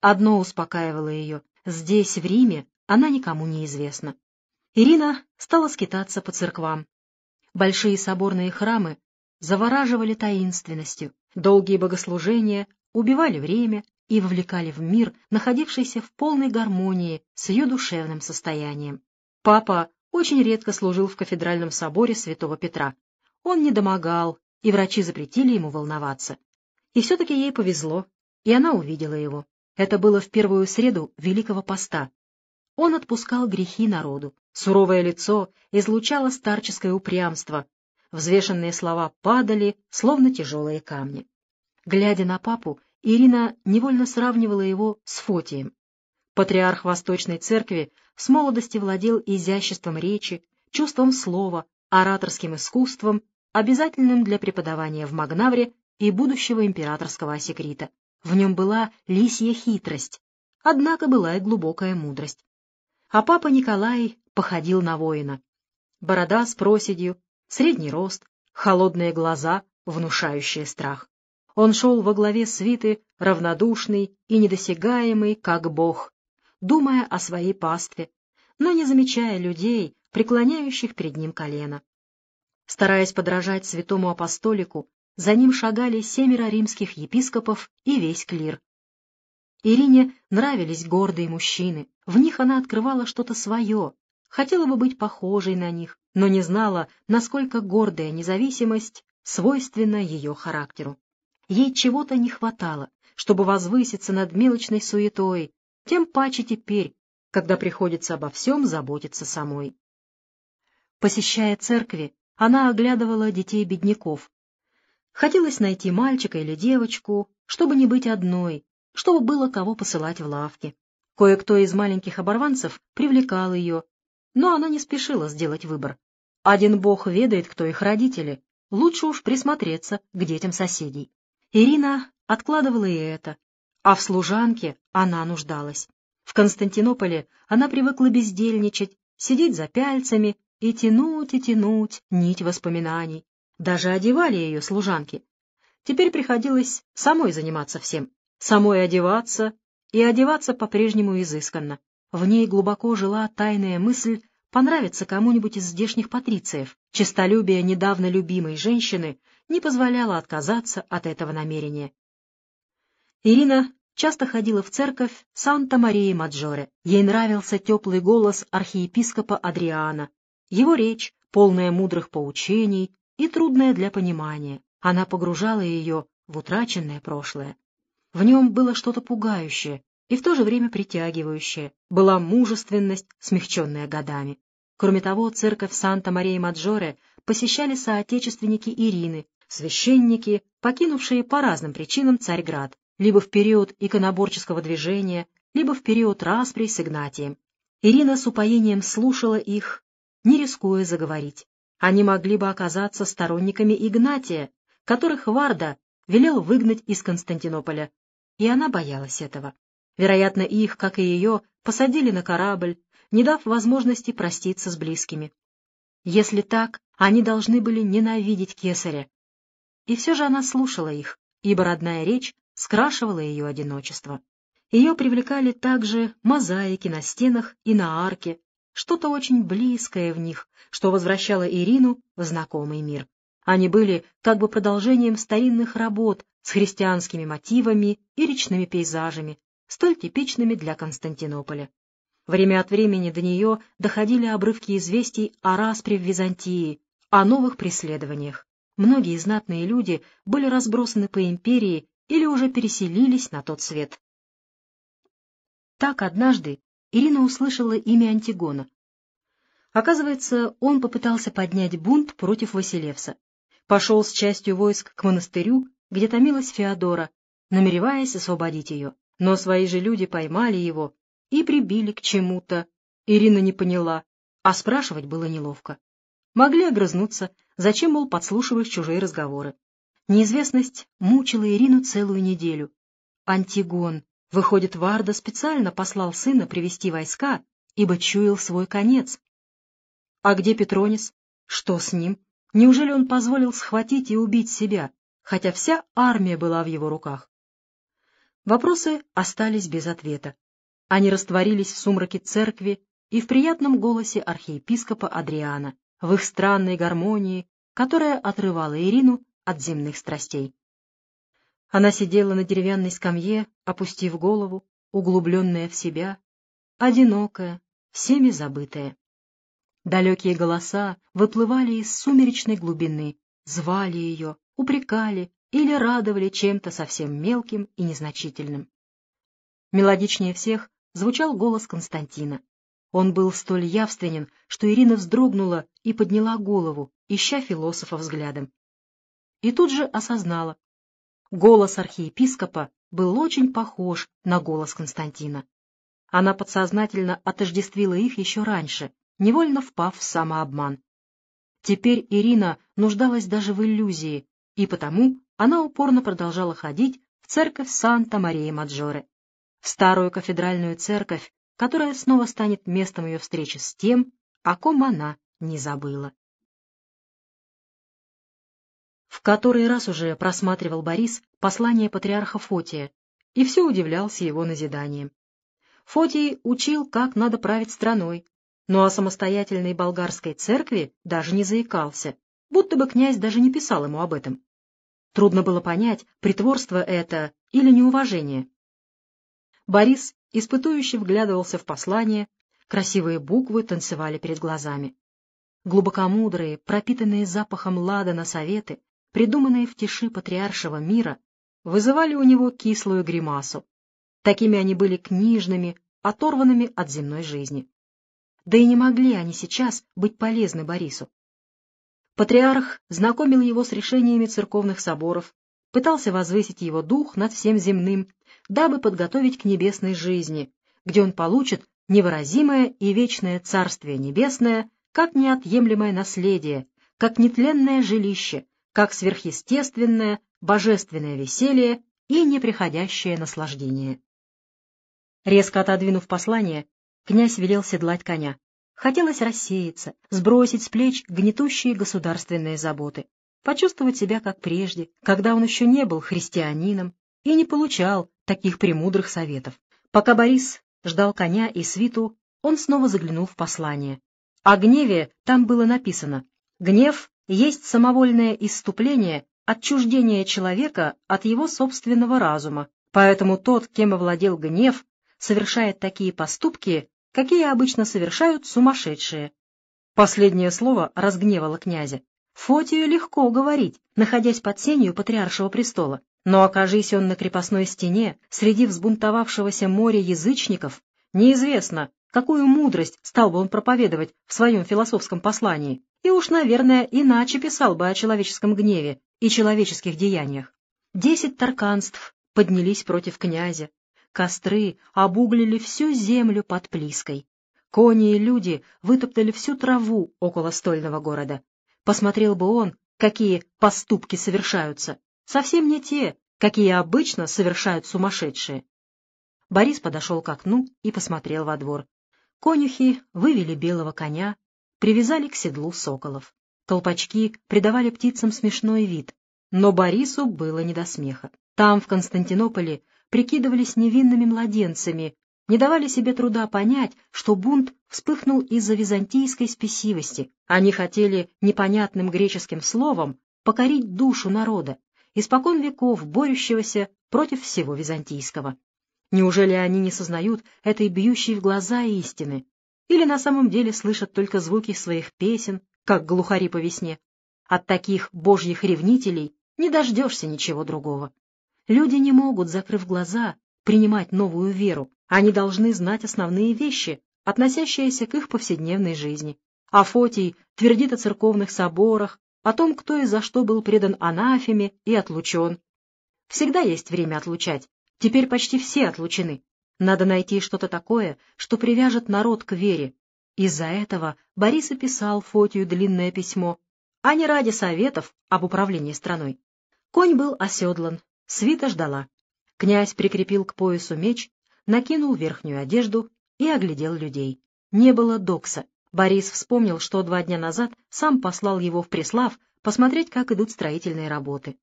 Одно успокаивало ее — здесь, в Риме, она никому не известна. Ирина стала скитаться по церквам. Большие соборные храмы завораживали таинственностью, долгие богослужения убивали время и вовлекали в мир, находившийся в полной гармонии с ее душевным состоянием. Папа очень редко служил в кафедральном соборе святого Петра. Он не домогал, и врачи запретили ему волноваться. И все-таки ей повезло, и она увидела его. Это было в первую среду Великого Поста. Он отпускал грехи народу. Суровое лицо излучало старческое упрямство. Взвешенные слова падали, словно тяжелые камни. Глядя на папу, Ирина невольно сравнивала его с Фотием. Патриарх Восточной Церкви с молодости владел изяществом речи, чувством слова, ораторским искусством, обязательным для преподавания в Магнавре и будущего императорского осекрита. В нем была лисья хитрость, однако была и глубокая мудрость. А папа Николай походил на воина. Борода с проседью, средний рост, холодные глаза, внушающие страх. Он шел во главе свиты, равнодушный и недосягаемый, как бог, думая о своей пастве, но не замечая людей, преклоняющих перед ним колено. Стараясь подражать святому апостолику, за ним шагали семеро римских епископов и весь клир. Ирине нравились гордые мужчины, в них она открывала что-то свое, хотела бы быть похожей на них, но не знала, насколько гордая независимость свойственна ее характеру. Ей чего-то не хватало, чтобы возвыситься над мелочной суетой, тем паче теперь, когда приходится обо всем заботиться самой. Посещая церкви, она оглядывала детей бедняков. Хотелось найти мальчика или девочку, чтобы не быть одной, чтобы было кого посылать в лавки. Кое-кто из маленьких оборванцев привлекал ее, но она не спешила сделать выбор. Один бог ведает, кто их родители, лучше уж присмотреться к детям соседей. Ирина откладывала и это, а в служанке она нуждалась. В Константинополе она привыкла бездельничать, сидеть за пяльцами и тянуть и тянуть нить воспоминаний. Даже одевали ее служанки. Теперь приходилось самой заниматься всем, самой одеваться и одеваться по-прежнему изысканно. В ней глубоко жила тайная мысль понравиться кому-нибудь из здешних патрициев. Честолюбие недавно любимой женщины не позволяло отказаться от этого намерения. Ирина часто ходила в церковь Санта-Марии-Маджоре. Ей нравился теплый голос архиепископа Адриана, его речь, полная мудрых поучений и трудная для понимания. Она погружала ее в утраченное прошлое. В нем было что-то пугающее и в то же время притягивающее, была мужественность, смягченная годами. Кроме того, церковь Санта-Мария-Маджоре посещали соотечественники Ирины, священники, покинувшие по разным причинам Царьград, либо в период иконоборческого движения, либо в период распри с Игнатием. Ирина с упоением слушала их, не рискуя заговорить. Они могли бы оказаться сторонниками Игнатия, которых Варда велел выгнать из Константинополя, и она боялась этого. Вероятно, их, как и ее, посадили на корабль, не дав возможности проститься с близкими. Если так, они должны были ненавидеть кесаря. И все же она слушала их, ибо родная речь скрашивала ее одиночество. Ее привлекали также мозаики на стенах и на арке, что-то очень близкое в них, что возвращало Ирину в знакомый мир. Они были как бы продолжением старинных работ с христианскими мотивами и речными пейзажами, столь типичными для Константинополя. Время от времени до нее доходили обрывки известий о распре в Византии, о новых преследованиях. Многие знатные люди были разбросаны по империи или уже переселились на тот свет. Так однажды Ирина услышала имя Антигона. Оказывается, он попытался поднять бунт против Василевса. Пошел с частью войск к монастырю, где томилась Феодора, намереваясь освободить ее. Но свои же люди поймали его и прибили к чему-то. Ирина не поняла, а спрашивать было неловко. Могли огрызнуться, зачем, мол, подслушиваешь чужие разговоры. Неизвестность мучила Ирину целую неделю. Антигон, Выходит, Варда специально послал сына привести войска, ибо чуял свой конец. А где Петронис? Что с ним? Неужели он позволил схватить и убить себя, хотя вся армия была в его руках? Вопросы остались без ответа. Они растворились в сумраке церкви и в приятном голосе архиепископа Адриана, в их странной гармонии, которая отрывала Ирину от земных страстей. Она сидела на деревянной скамье, опустив голову, углубленная в себя, одинокая, всеми забытая. Далекие голоса выплывали из сумеречной глубины, звали ее, упрекали или радовали чем-то совсем мелким и незначительным. Мелодичнее всех звучал голос Константина. Он был столь явственен, что Ирина вздрогнула и подняла голову, ища философа взглядом. И тут же осознала. Голос архиепископа был очень похож на голос Константина. Она подсознательно отождествила их еще раньше, невольно впав в самообман. Теперь Ирина нуждалась даже в иллюзии, и потому она упорно продолжала ходить в церковь Санта-Мария-Маджоре, в старую кафедральную церковь, которая снова станет местом ее встречи с тем, о ком она не забыла. Который раз уже просматривал Борис послание патриарха Фотия и все удивлялся его назиданием. Фотий учил, как надо править страной, но о самостоятельной болгарской церкви даже не заикался, будто бы князь даже не писал ему об этом. Трудно было понять, притворство это или неуважение. Борис испытующе вглядывался в послание, красивые буквы танцевали перед глазами. Глубокомудрые, пропитанные запахом ладана советы, придуманные в тиши патриаршего мира, вызывали у него кислую гримасу. Такими они были книжными, оторванными от земной жизни. Да и не могли они сейчас быть полезны Борису. Патриарх знакомил его с решениями церковных соборов, пытался возвысить его дух над всем земным, дабы подготовить к небесной жизни, где он получит невыразимое и вечное Царствие Небесное как неотъемлемое наследие, как нетленное жилище, как сверхъестественное, божественное веселье и неприходящее наслаждение. Резко отодвинув послание, князь велел седлать коня. Хотелось рассеяться, сбросить с плеч гнетущие государственные заботы, почувствовать себя как прежде, когда он еще не был христианином и не получал таких премудрых советов. Пока Борис ждал коня и свиту, он снова заглянул в послание. О гневе там было написано «Гнев есть самовольное исступление, отчуждение человека от его собственного разума, поэтому тот, кем овладел гнев, совершает такие поступки, какие обычно совершают сумасшедшие. Последнее слово разгневало князя. Фотию легко говорить, находясь под сенью патриаршего престола, но окажись он на крепостной стене среди взбунтовавшегося моря язычников, неизвестно, какую мудрость стал бы он проповедовать в своем философском послании, и уж, наверное, иначе писал бы о человеческом гневе и человеческих деяниях. Десять тарканств поднялись против князя, Костры обуглили всю землю под Плиской. Кони и люди вытоптали всю траву около стольного города. Посмотрел бы он, какие поступки совершаются. Совсем не те, какие обычно совершают сумасшедшие. Борис подошел к окну и посмотрел во двор. Конюхи вывели белого коня, привязали к седлу соколов. Толпачки придавали птицам смешной вид, но Борису было не до смеха. Там, в Константинополе, прикидывались невинными младенцами, не давали себе труда понять, что бунт вспыхнул из-за византийской спесивости. Они хотели непонятным греческим словом покорить душу народа, испокон веков борющегося против всего византийского. Неужели они не сознают этой бьющей в глаза истины? Или на самом деле слышат только звуки своих песен, как глухари по весне? От таких божьих ревнителей не дождешься ничего другого. Люди не могут, закрыв глаза, принимать новую веру. Они должны знать основные вещи, относящиеся к их повседневной жизни. Афотий твердит о церковных соборах, о том, кто и за что был предан анафеме и отлучен. Всегда есть время отлучать. Теперь почти все отлучены. Надо найти что-то такое, что привяжет народ к вере. Из-за этого Борис и писал Фотию длинное письмо, а не ради советов об управлении страной. Конь был оседлан, Свита ждала. Князь прикрепил к поясу меч, накинул верхнюю одежду и оглядел людей. Не было Докса. Борис вспомнил, что два дня назад сам послал его в Преслав посмотреть, как идут строительные работы.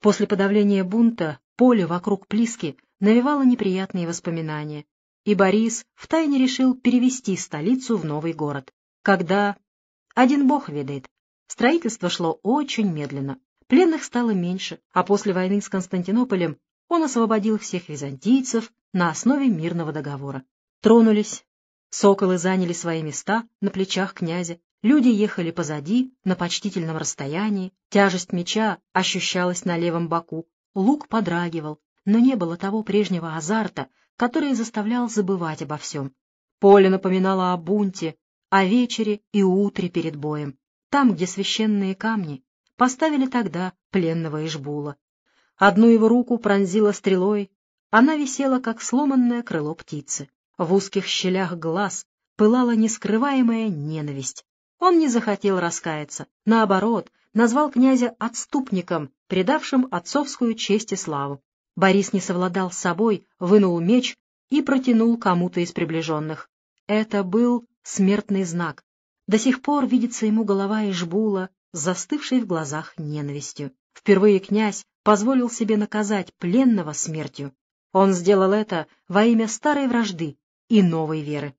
После подавления бунта поле вокруг Плиски навевала неприятные воспоминания, и Борис втайне решил перевести столицу в новый город. Когда... Один бог ведает. Строительство шло очень медленно. Пленных стало меньше, а после войны с Константинополем он освободил всех византийцев на основе мирного договора. Тронулись. Соколы заняли свои места на плечах князя, люди ехали позади, на почтительном расстоянии, тяжесть меча ощущалась на левом боку, лук подрагивал, но не было того прежнего азарта, который заставлял забывать обо всем. Поле напоминало о бунте, о вечере и утре перед боем, там, где священные камни поставили тогда пленного Ишбула. Одну его руку пронзила стрелой, она висела, как сломанное крыло птицы. В узких щелях глаз пылала нескрываемая ненависть. Он не захотел раскаяться, наоборот, назвал князя отступником, предавшим отцовскую честь и славу. Борис не совладал с собой, вынул меч и протянул кому-то из приближенных. Это был смертный знак. До сих пор видится ему голова Ишбула, застывшей в глазах ненавистью. Впервые князь позволил себе наказать пленного смертью. Он сделал это во имя старой вражды и новой веры.